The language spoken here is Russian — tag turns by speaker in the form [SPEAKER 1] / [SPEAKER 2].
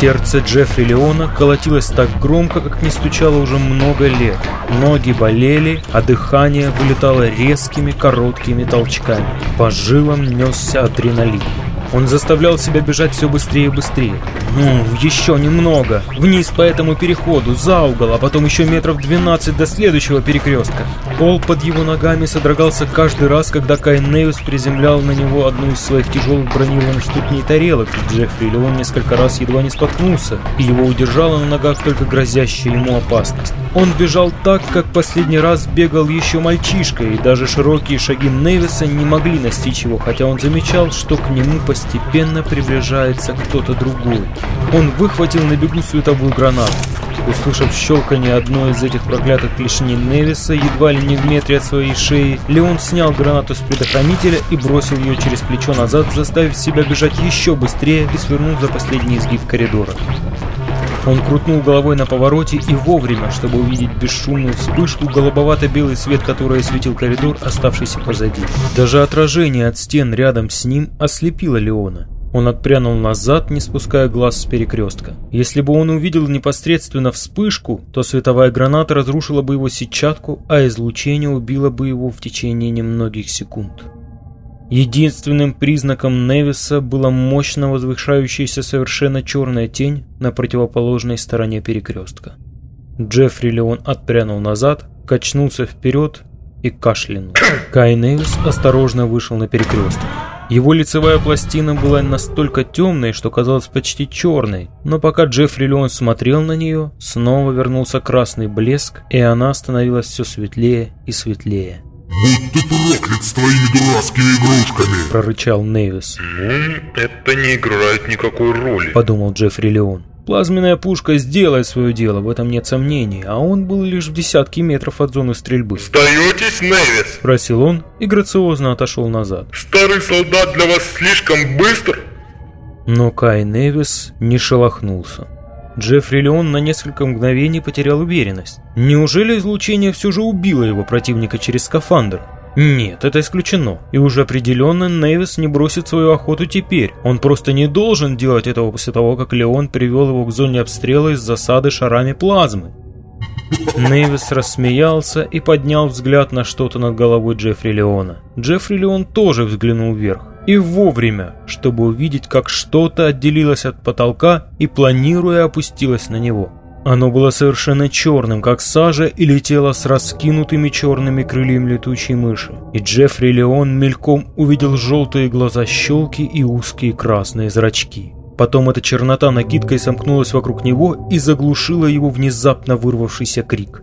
[SPEAKER 1] Сердце Джеффри Леона колотилось так громко, как не стучало уже много лет. Ноги болели, а дыхание вылетало резкими короткими толчками. По жилам несся адреналин. Он заставлял себя бежать все быстрее и быстрее. Ну, еще немного. Вниз по этому переходу, за угол, а потом еще метров 12 до следующего перекрестка. Пол под его ногами содрогался каждый раз, когда Кай Невис приземлял на него одну из своих тяжелых бронированных ступней тарелок. Джеффри Леон несколько раз едва не споткнулся, и его удержала на ногах только грозящая ему опасность. Он бежал так, как последний раз бегал еще мальчишка, и даже широкие шаги Невиса не могли настичь его, хотя он замечал, что к нему постепенно приближается кто-то другой. Он выхватил на бегу световую гранату. Услышав щелканье одной из этих проклятых клешней Невиса, едва ли не в метре от своей шеи, Леон снял гранату с предохранителя и бросил ее через плечо назад, заставив себя бежать еще быстрее и свернул за последний изгиб коридора. Он крутнул головой на повороте и вовремя, чтобы увидеть бесшумную вспышку, голубовато-белый свет, который осветил коридор, оставшийся позади. Даже отражение от стен рядом с ним ослепило Леона. Он отпрянул назад, не спуская глаз с перекрестка. Если бы он увидел непосредственно вспышку, то световая граната разрушила бы его сетчатку, а излучение убило бы его в течение немногих секунд. Единственным признаком Невиса была мощно возвышающаяся совершенно черная тень на противоположной стороне перекрестка. Джеффри Леон отпрянул назад, качнулся вперед и кашлянул. Кай Невис осторожно вышел на перекресток. Его лицевая пластина была настолько темной, что казалась почти черной, но пока Джеффри Леон смотрел на нее, снова вернулся красный блеск, и она становилась все светлее и светлее.
[SPEAKER 2] «Будь ты проклят с твоими дурацкими игрушками!»
[SPEAKER 1] – прорычал Невис.
[SPEAKER 3] «Ну, это не играет никакой роли», –
[SPEAKER 1] подумал Джеффри Леон. Плазменная пушка сделает свое дело, в этом нет сомнений, а он был лишь в десятке метров от зоны стрельбы.
[SPEAKER 3] «Сдаетесь, Невис?»
[SPEAKER 1] – спросил он и грациозно отошел назад.
[SPEAKER 3] «Старый солдат для вас слишком быстр?»
[SPEAKER 1] Но Кай Невис не шелохнулся. Джеффри Леон на несколько мгновений потерял уверенность. Неужели излучение все же убило его противника через скафандр? Нет, это исключено. И уже определенно Невис не бросит свою охоту теперь. Он просто не должен делать этого после того, как Леон привел его к зоне обстрела из засады шарами плазмы. Невис рассмеялся и поднял взгляд на что-то над головой Джеффри Леона. Джеффри Леон тоже взглянул вверх. И вовремя, чтобы увидеть, как что-то отделилось от потолка и, планируя, опустилось на него. Оно было совершенно черным, как сажа, и летело с раскинутыми черными крыльями летучей мыши. И Джеффри Леон мельком увидел желтые глаза щелки и узкие красные зрачки. Потом эта чернота накидкой сомкнулась вокруг него и заглушила его внезапно вырвавшийся крик.